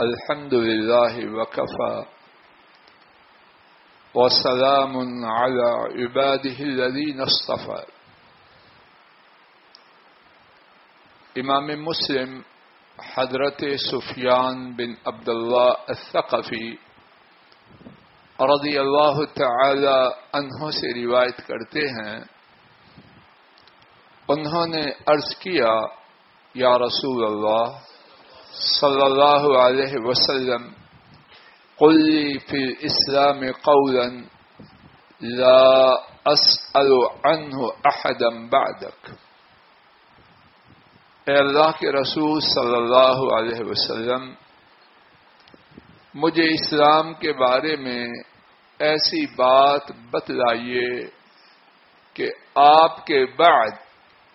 الحمد لله وكفى وسلام على عباده الذين اصطفى امام مسلم حضرت سفیان بن عبداللہ الثقفی رضی اللہ تعالی عنہ سے روایت کرتے ہیں، انہوں نے عرض کیا، یا رسول اللہ صلی اللہ علیہ وسلم قل لي في الإسلام قولا لا أسأل عنه أحدا بعدك اے اللہ کے رسول صلی اللہ علیہ وسلم، مجھے اسلام کے بارے میں ایسی بات بتلائیے کہ آپ کے بعد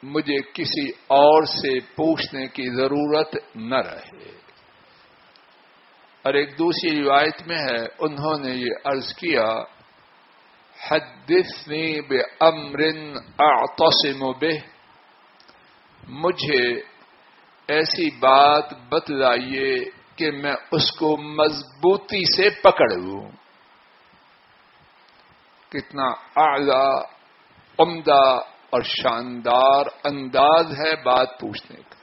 مجھے کسی اور سے پوچھنے کی ضرورت نہ رہے۔ اور ایک دوسری روایت میں ہے، انہوں نے یہ عرض کیا، حدثنی بے امرن اعتصم بے مجھے ایسی بات بتلائیے کہ میں اس کو مضبوطی سے پکڑ لوں۔ کتنا اعلی، عمدہ اور شاندار انداز ہے بات پوچھنے کا۔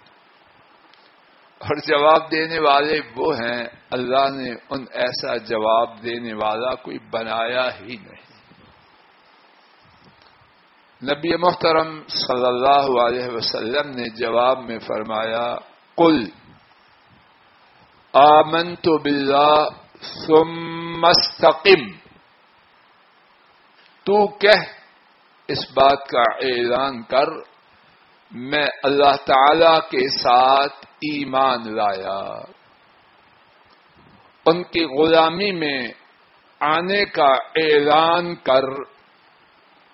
اور جواب دینے والے وہ ہیں، اللہ نے ان ایسا جواب دینے والا کوئی بنایا ہی نہیں۔ نبی محترم صلی اللہ علیہ وسلم نے جواب میں فرمایا کل آمن تو بلا مستقم تو کہہ اس بات کا اعلان کر میں اللہ تعالی کے ساتھ ایمان لایا۔ ان کی غلامی میں آنے کا اعلان کر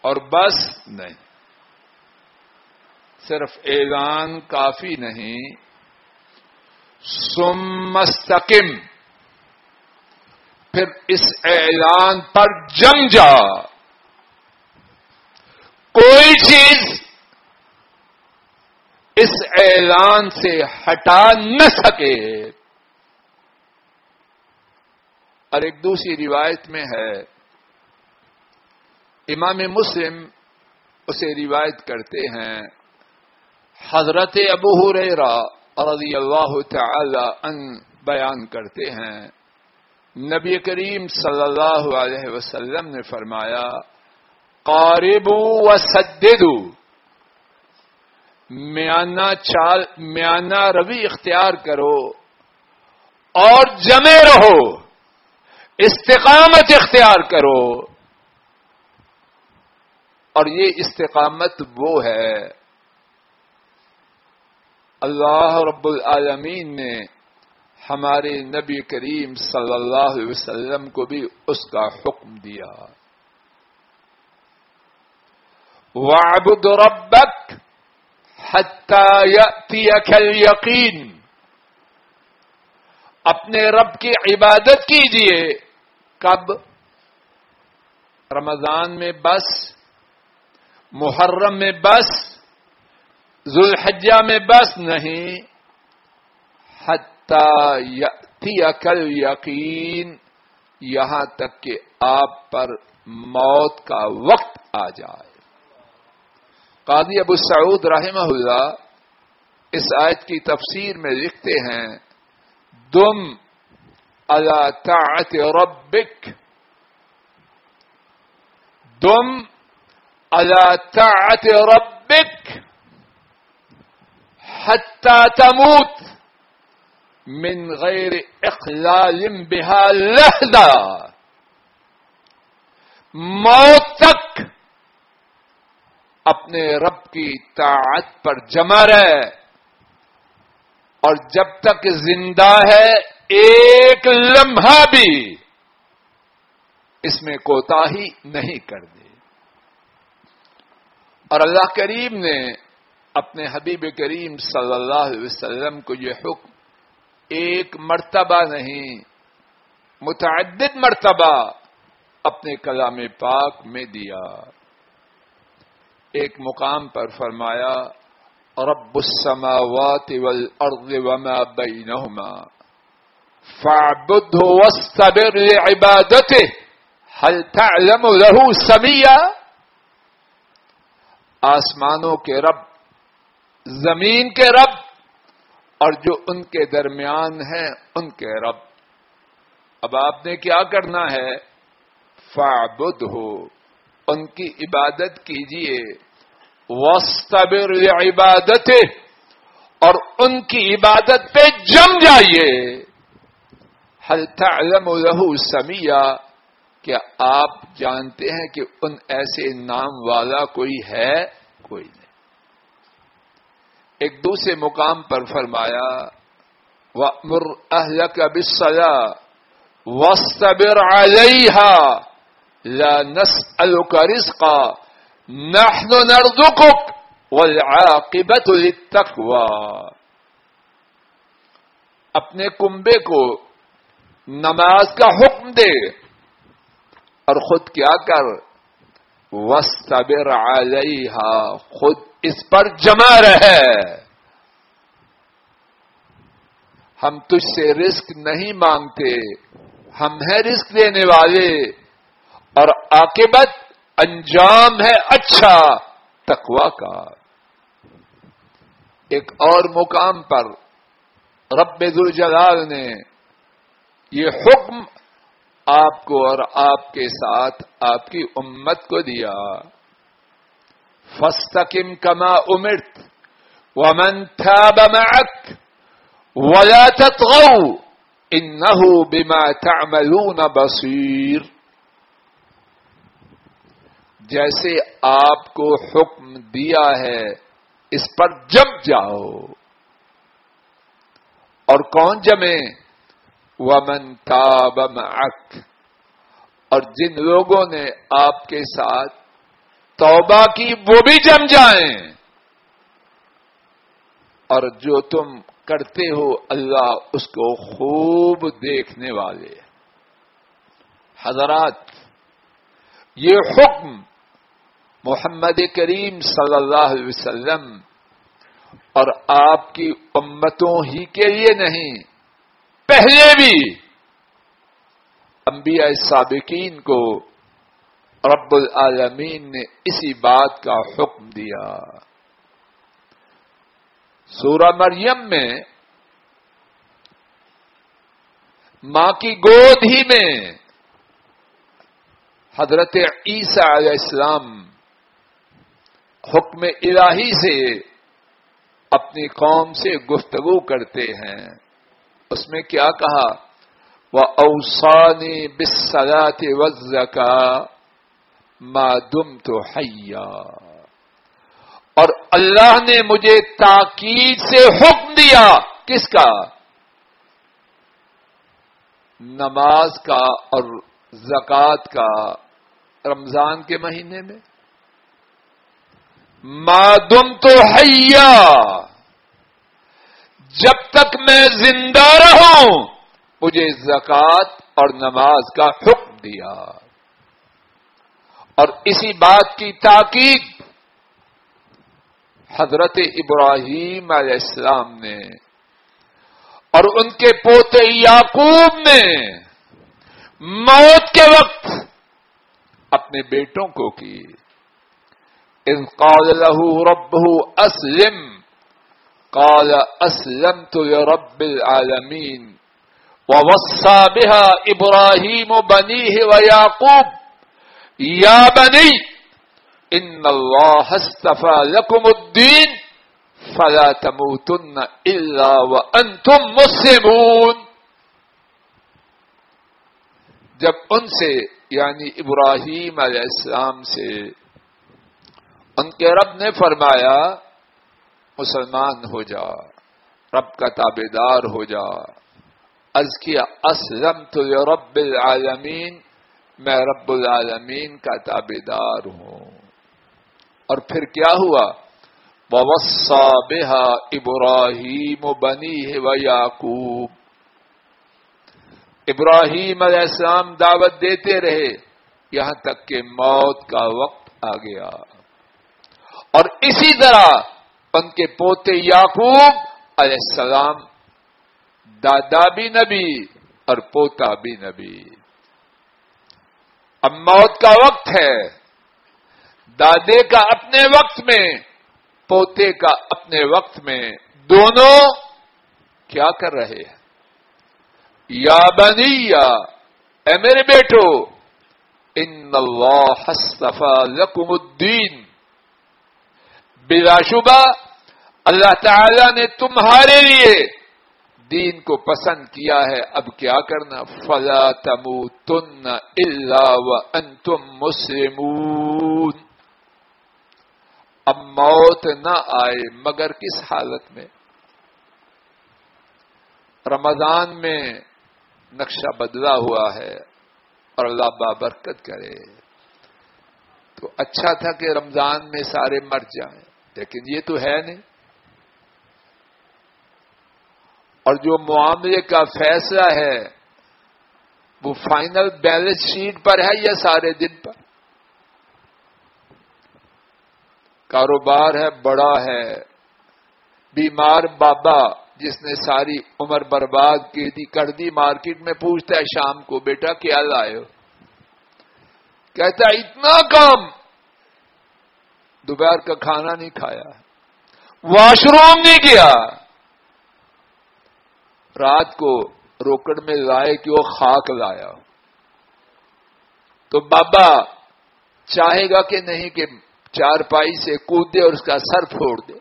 اور بس نہیں۔ صرف اعلان کافی نہیں۔ سم مستقم پھر اس اعلان پر جم جا۔ کوئی چیز اس اعلان سے ہٹا نہ سکے۔ اور ایک دوسری روایت میں ہے، امام مسلم اسے روایت کرتے ہیں، حضرت ابو ریرا رضی اللہ تعالی ان بیان کرتے ہیں۔ نبی کریم صلی اللہ علیہ وسلم نے فرمایا قاربو و سددو میانہ چال، میانہ روی اختیار کرو اور جمے رہو، استقامت اختیار کرو۔ اور یہ استقامت وہ ہے، اللہ رب العالمین نے ہمارے نبی کریم صلی اللہ علیہ وسلم کو بھی اس کا حکم دیا۔ وعبد ربک حتی یأتیک الیقین اپنے رب کی عبادت کیجیے. کب؟ رمضان میں بس، محرم میں بس، ذوالحجہ میں بس، نہیں. حتی یأتیک الیقین یہاں تک کہ آپ پر موت کا وقت آ جائے. قاضی ابو سعود رحمہ اللہ اس آیت کی تفسیر میں لکھتے ہیں، دم اللہ طاعت ربک دم اللہ طاعت ربک حتى تموت من غیر اخلال بها لحظة موت تک اپنے رب کی طاعت پر جمع رہے۔ اور جب تک زندہ ہے، ایک لمحہ بھی اس میں کوتا ہی نہیں کر دے اور اللہ کریم نے اپنے حبیب کریم صلی اللہ علیہ وسلم کو یہ حکم ایک مرتبہ نہیں، متعدد مرتبہ اپنے کلام پاک میں دیا۔ ایک مقام پر فرمایا، رب السماوات والارض وما بینہما فاعبد واستبر لعبادته، هل تعلم له سمیا آسمانوں کے رب، زمین کے رب، اور جو ان کے درمیان ہیں، ان کے رب۔ اب آپ نے کیا کرنا ہے؟ فعبد ہو ان کی عبادت کیجیے وسطبر عبادت اور ان کی عبادت پہ جم جائیے۔ حل تعلم له سمیا کیا آپ جانتے ہیں کہ ان ایسے نام والا کوئی ہے؟ کوئی نہیں۔ ایک دوسرے مقام پر فرمایا مر اہل کا بسلا وسطبر علیہ لا نسألك رزقا. نحن نرزقك والعاقبة للتقوى. اپنے کنبے کو نماز کا حکم دے اور خود کیا کر؟ وسطبر علیہ خود اس پر جمع رہے ہم تجھ سے رزق نہیں مانگتے، ہم ہیں رزق دینے والے. اور عاقبت، انجام ہے اچھا تقوا کا۔ ایک اور مقام پر رب ذوالجلال نے یہ حکم آپ کو اور آپ کے ساتھ آپ کی امت کو دیا۔ فستقم کما امرت ومن تاب معك ولا تطغوا انه بما تعملون بصير جیسے آپ کو حکم دیا ہے، اس پر جم جاؤ۔ اور کون جمے؟ ومن تاب معك۔ اور جن لوگوں نے آپ کے ساتھ توبہ کی، وہ بھی جم جائیں۔ اور جو تم کرتے ہو، اللہ اس کو خوب دیکھنے والے۔ حضرات، یہ حکم محمد کریم صلی اللہ علیہ وسلم، اور آپ کی امتوں ہی کے لیے نہیں، پہلے بھی انبیاء سابقین کو رب العالمین نے اسی بات کا حکم دیا۔ سورہ مریم میں ماں کی گود ہی میں حضرت عیسیٰ علیہ السلام حکم الہی سے اپنی قوم سے گفتگو کرتے ہیں۔ اس میں کیا کہا؟ وہ اوسانی بسلاط وز کا معدم تو حیا اور اللہ نے مجھے تاکید سے حکم دیا۔ کس کا؟ نماز کا اور زکات کا۔ رمضان کے مہینے میں۔ معدم تو حیا۔ جب تک میں زندہ رہوں، مجھے زکات اور نماز کا حکم دیا۔ اور اسی بات کی تاکید حضرت ابراہیم علیہ السلام نے اور ان کے پوتے یعقوب نے موت کے وقت اپنے بیٹوں کو کی۔ ان قال له ربه اسلم. قال اسلمت لرب العالمين. ووصى بها ابراهيم بنيه ويعقوب. يا بني ان الله اصطفى لكم الدين، فلا تموتن الا وانتم مسلمون. جب ان سے یعنی ابراہیم علیہ السلام سے ان کے رب نے فرمایا، مسلمان ہو جا، رب کا تابے دار ہو جا۔ از کیا اسلم تو رب العالمین، میں رب العالمین کا تابے دار ہوں۔ اور پھر کیا ہوا؟ وسا بےحا ابراہیم بنی ہے و یعقوب ابراہیم علیہ السلام دعوت دیتے رہے، یہاں تک کہ موت کا وقت آ گیا۔ اور اسی طرح ان کے پوتے یعقوب علیہ السلام، دادا بھی نبی اور پوتا بھی نبی۔ اب موت کا وقت ہے۔ دادے کا اپنے وقت میں، پوتے کا اپنے وقت میں۔ دونوں کیا کر رہے ہیں؟ یا بنی، یا اے میرے بیٹو، ان اللہ حصفا لکم الدین۔ بلا شبہ اللہ تعالی نے تمہارے لیے دین کو پسند کیا ہے اب کیا کرنا فلا تمو تن اللہ ان تم مسلمون اب موت نہ آئے مگر کس حالت میں رمضان میں نقشہ بدلا ہوا ہے اور اللہ بابرکت کرے تو اچھا تھا کہ رمضان میں سارے مر جائیں لیکن یہ تو ہے نہیں۔ اور جو معاملے کا فیصلہ ہے، وہ فائنل بیلنس شیٹ پر ہے یا سارے دن پر؟ کاروبار ہے، بڑا ہے۔ بیمار بابا جس نے ساری عمر برباد کی تھی کر دی مارکیٹ میں پوچھتا ہے شام کو، بیٹا، کیا لائے ہو؟ کہتا ہے، اتنا کام دوپہر کا کھانا نہیں کھایا واش روم نہیں کیا۔ رات کو روکڑ میں لائے کہ وہ خاک لایا۔ تو بابا چاہے گا کہ نہیں کہ چار پائی سے کود دے اور اس کا سر پھوڑ دے۔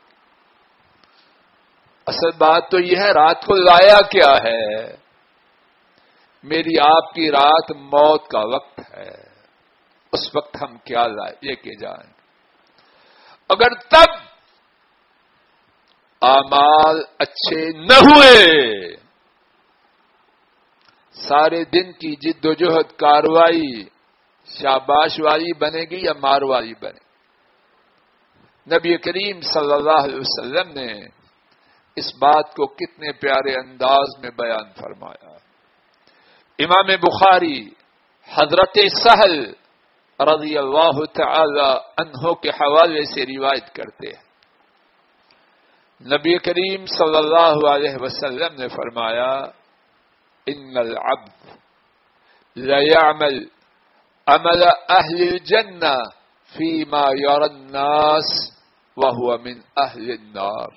اصل بات تو یہ ہے، رات کو لایا کیا ہے؟ میری آپ کی رات موت کا وقت ہے۔ اس وقت ہم کیا لائے یہ کہ جائیں۔ اگر تب آمال اچھے نہ ہوئے، سارے دن کی جد و جہد کاروائی شاباش والی بنے گی یا مار والی بنے نبی کریم صلی اللہ علیہ وسلم نے اس بات کو کتنے پیارے انداز میں بیان فرمایا۔ امام بخاری، حضرت سہل رضی اللہ تعالی عنہ کے حوالے سے روایت کرتے ہیں۔ نبی کریم صلی اللہ علیہ وسلم نے فرمایا، ان العبد لا يعمل عمل اهل الجنه فيما يرى الناس وهو من اهل النار۔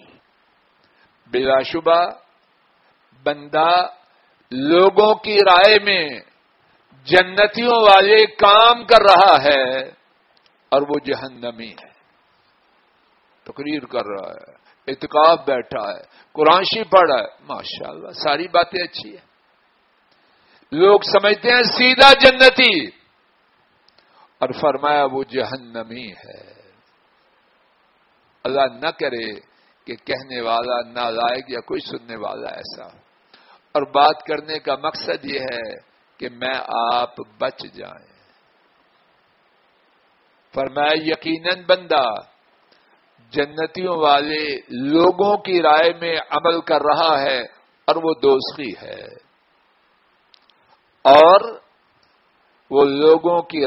بلا شبہ، بندہ لوگوں کی رائے میں جنتیوں والے کام کر رہا ہے اور وہ جہنمی ہے۔ تقریر کر رہا ہے اتقاف بیٹھا ہے قرآنشی پڑھ رہا ہے۔ ماشاء اللہ ساری باتیں اچھی ہیں۔ لوگ سمجھتے ہیں سیدھا جنتی۔ اور فرمایا وہ جہنمی ہے۔ اللہ نہ کرے کہ کہنے والا نہ لائق یا کوئی سننے والا ایسا۔ اور بات کرنے کا مقصد یہ ہے کہ میں آپ بچ جائیں۔ فرمایا، یقیناً بندہ، جنتیوں والے لوگوں کی رائے میں عمل کر رہا ہے اور وہ دوستی ہے۔ اور وہ لوگوں کی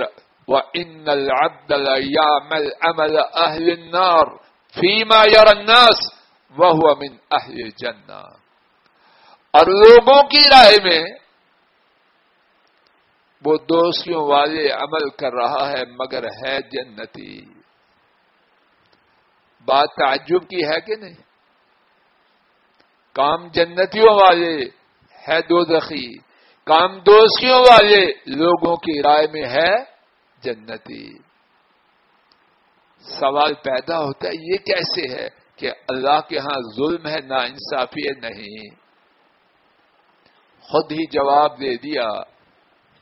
وہ ان العبد عمل اہل النار فیما یار الناس وہ من اہل جنا اور لوگوں کی رائے میں وہ دوستیوں والے عمل کر رہا ہے مگر ہے جنتی۔ بات تعجب کی ہے کہ نہیں؟ کام جنتیوں والے ہے دو دخی کام دوستیوں والے لوگوں کی رائے میں ہے جنتی۔ سوال پیدا ہوتا ہے، یہ کیسے ہے کہ اللہ کے ہاں ظلم ہے نا انصافی ہے؟ نہیں۔ خود ہی جواب دے دیا۔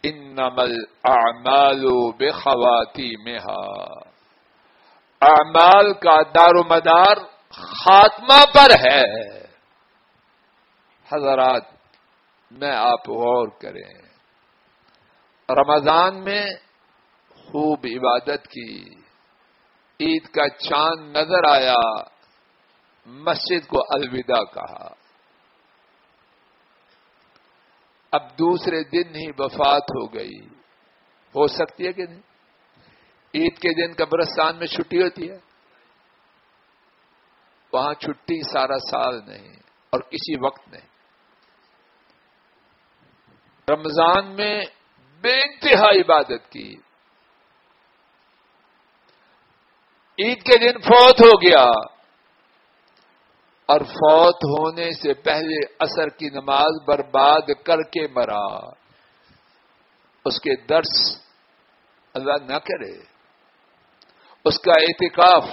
ان نمل اعمال بے خواتی میں اعمال کا دار و مدار خاتمہ پر ہے۔ حضرات، میں آپ غور کریں۔ رمضان میں خوب عبادت کی۔ عید کا چاند نظر آیا۔ مسجد کو الوداع کہا۔ اب دوسرے دن ہی وفات ہو گئی۔ ہو سکتی ہے کہ نہیں؟ عید کے دن قبرستان میں چھٹی ہوتی ہے۔ وہاں چھٹی سارا سال نہیں اور کسی وقت نہیں۔ رمضان میں بے انتہا عبادت کی۔ عید کے دن فوت ہو گیا۔ اور فوت ہونے سے پہلے اثر کی نماز برباد کر کے مرا۔ اس کے درس اللہ نہ کرے۔ اس کا اعتکاف،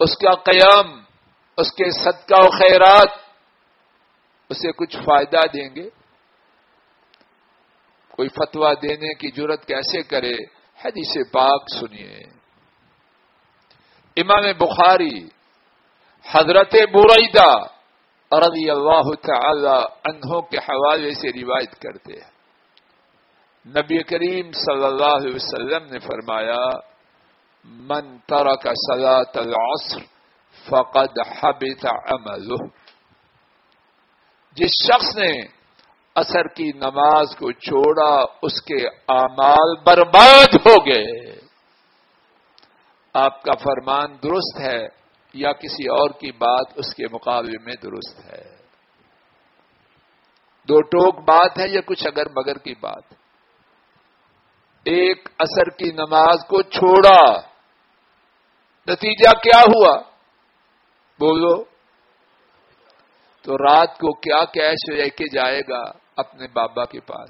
اس کا قیام، اس کے صدقہ و خیرات اسے کچھ فائدہ دیں گے۔ کوئی فتوا دینے کی ضرورت کیسے کرے؟ حدیث پاک سنیے۔ امام بخاری حضرت بریدہ رضی اللہ تعالی انہوں کے حوالے سے روایت کرتے ہیں۔ نبی کریم صلی اللہ علیہ وسلم نے فرمایا، من ترک صلاة العصر فقد حبت عمله جس شخص نے اثر کی نماز کو چھوڑا، اس کے اعمال برباد ہو گئے۔ آپ کا فرمان درست ہے یا کسی اور کی بات اس کے مقابلے میں درست ہے۔ دو ٹوک بات ہے یا کچھ اگر مگر کی بات۔ ایک اثر کی نماز کو چھوڑا۔ نتیجہ کیا ہوا؟ بولو۔ تو رات کو کیا کیش لے کے جائے گا اپنے بابا کے پاس؟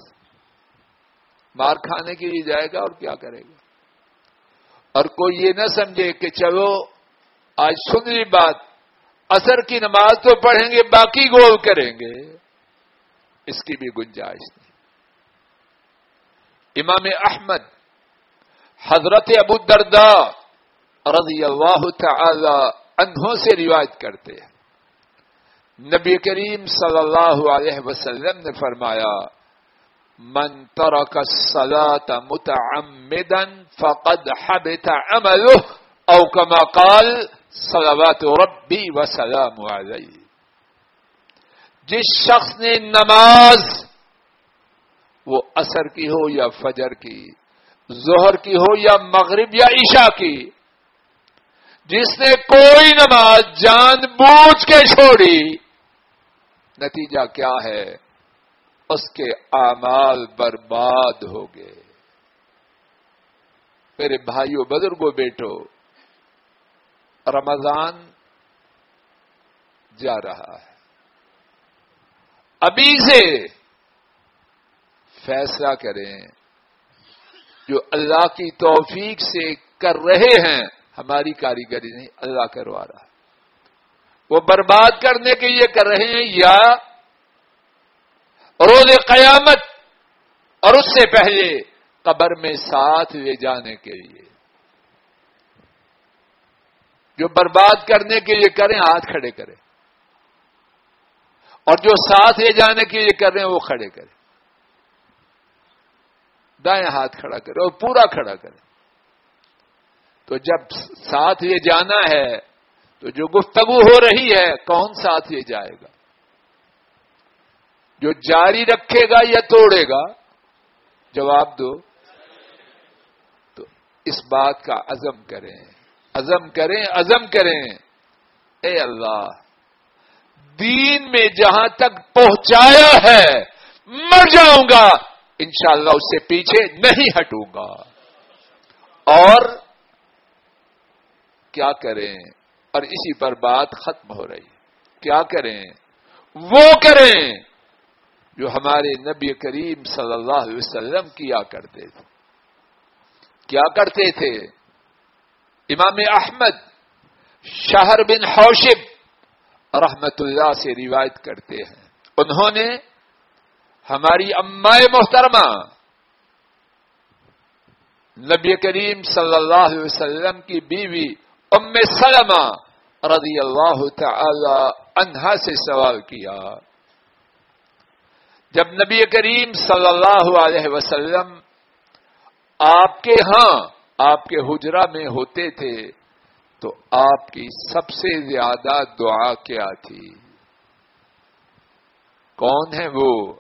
مار کھانے کے لیے جائے گا اور کیا کرے گا؟ اور کوئی یہ نہ سمجھے کہ چلو آج سن لی بات اثر کی نماز تو پڑھیں گے، باقی گول کریں گے۔ اس کی بھی گنجائش نہیں۔ امام احمد، حضرت ابو دردا رضی اللہ تعالی انہوں سے روایت کرتے ہیں۔ نبی کریم صلی اللہ علیہ وسلم نے فرمایا، من ترک الصلاة متعمدا فقد حبت عمله او كما قال صلوات ربی وسلام علیہ۔ جس شخص نے نماز وہ اثر کی ہو یا فجر کی، ظہر کی ہو یا مغرب یا عشاء کی، جس نے کوئی نماز جان بوجھ کے چھوڑی، نتیجہ کیا ہے؟ اس کے اعمال برباد ہو گئے۔ میرے بھائیوں بزرگوں بیٹو رمضان جا رہا ہے۔ ابھی سے فیصلہ کریں جو اللہ کی توفیق سے کر رہے ہیں، ہماری کاریگری نہیں، اللہ کروا رہا وہ برباد کرنے کے لیے کر رہے ہیں یا روز قیامت اور اس سے پہلے قبر میں ساتھ لے جانے کے لیے۔ جو برباد کرنے کے لیے کریں، ہاتھ کھڑے کریں۔ اور جو ساتھ لے جانے کے لیے کر رہے ہیں وہ کھڑے کریں۔ دائیں ہاتھ کھڑا کرے اور پورا کھڑا کرے تو جب ساتھ لے جانا ہے، تو جو گفتگو ہو رہی ہے، کون ساتھ لے جائے گا؟ جو جاری رکھے گا یا توڑے گا؟ جواب دو۔ تو اس بات کا عزم کریں۔ عزم کریں عزم کریں۔ اے اللہ، دین میں جہاں تک پہنچایا ہے، مر جاؤں گا۔ انشاءاللہ اس سے پیچھے نہیں ہٹوں گا۔ اور کیا کریں؟ اور اسی پر بات ختم ہو رہی۔ کیا کریں؟ وہ کریں جو ہمارے نبی کریم صلی اللہ علیہ وسلم کیا کرتے تھے۔ کیا کرتے تھے؟ امام احمد شہر بن حوشب رحمت اللہ سے روایت کرتے ہیں۔ انہوں نے ہماری امائے محترمہ نبی کریم صلی اللہ علیہ وسلم کی بیوی ام سلمہ رضی اللہ تعالی عنہا سے سوال کیا۔ جب نبی کریم صلی اللہ علیہ وسلم آپ کے ہاں آپ کے حجرا میں ہوتے تھے تو آپ کی سب سے زیادہ دعا کیا تھی؟ کون ہے وہ؟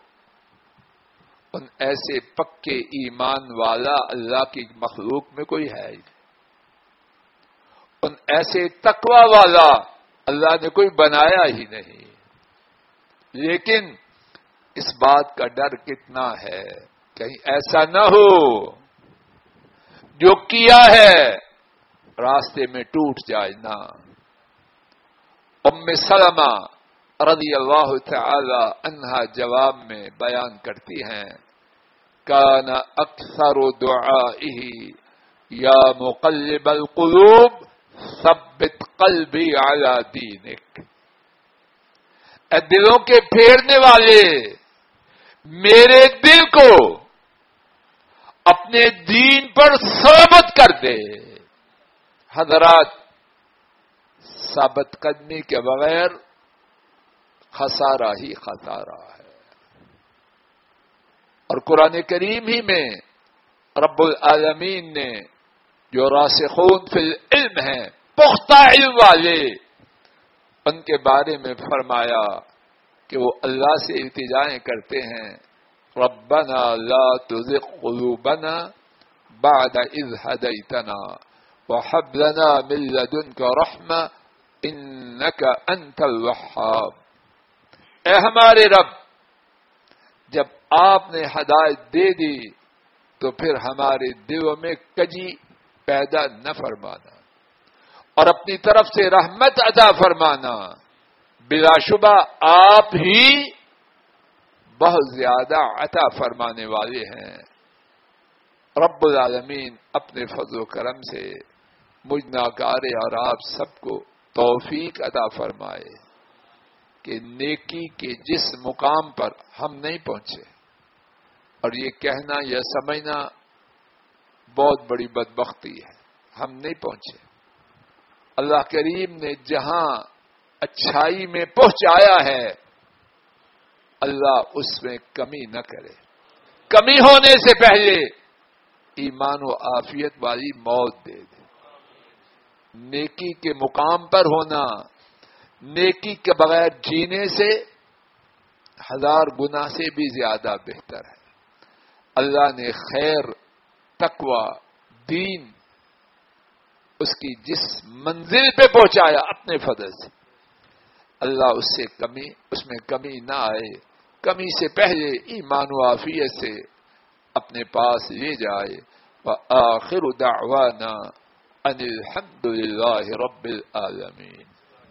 ان ایسے پکے ایمان والا اللہ کی مخلوق میں کوئی ہے ان ایسے تقوی والا اللہ نے کوئی بنایا ہی نہیں۔ لیکن اس بات کا ڈر کتنا ہے؟ کہیں ایسا نہ ہو۔ جو کیا ہے، راستے میں ٹوٹ جائے نا ام سلمہ رضی اللہ تعالی انہا جواب میں بیان کرتی ہیں، کان اکثر دعائه یا مقلب القلوب، ثبت قلبی على دینک۔ اے دلوں کے پھیرنے والے، میرے دل کو اپنے دین پر ثابت کر دے۔ حضرات، ثابت قدمی کے بغیر خسارہ ہی خسارہ ہے۔ اور قرآن کریم ہی میں رب العالمین نے جو راسخون فی العلم ہیں، پختہ علم والے، ان کے بارے میں فرمایا کہ وہ اللہ سے التجائیں کرتے ہیں۔ ربنا لا تزغ قلوبنا بعد اذ هديتنا وحب لنا من لدنك رحمة انك انت الوحاب اے ہمارے رب، جب آپ نے ہدایت دے دی، تو پھر ہمارے دلوں میں کجی پیدا نہ فرمانا۔ اور اپنی طرف سے رحمت ادا فرمانا۔ بلا شبہ آپ ہی بہت زیادہ عطا فرمانے والے ہیں۔ رب العالمین اپنے فضل و کرم سے مجھ ناکارے اور آپ سب کو توفیق ادا فرمائے کہ نیکی کے جس مقام پر ہم نہیں پہنچے، اور یہ کہنا یا سمجھنا بہت بڑی بدبختی ہے۔ ہم نہیں پہنچے۔ اللہ کریم نے جہاں اچھائی میں پہنچایا ہے اللہ اس میں کمی نہ کرے۔ کمی ہونے سے پہلے ایمان و آفیت والی موت دے دے۔ نیکی کے مقام پر ہونا، نیکی کے بغیر جینے سے ہزار گنا سے بھی زیادہ بہتر ہے۔ اللہ نے خیر، تقوی، دین اس کی جس منزل پہ پہنچایا اپنے فضل سے۔ اللہ اس سے کمی، اس میں کمی نہ آئے۔ کمی سے پہلے ایمان و عافیت سے اپنے پاس لے جائے۔ وآخر دعوانا ان الحمد للہ رب العالمین۔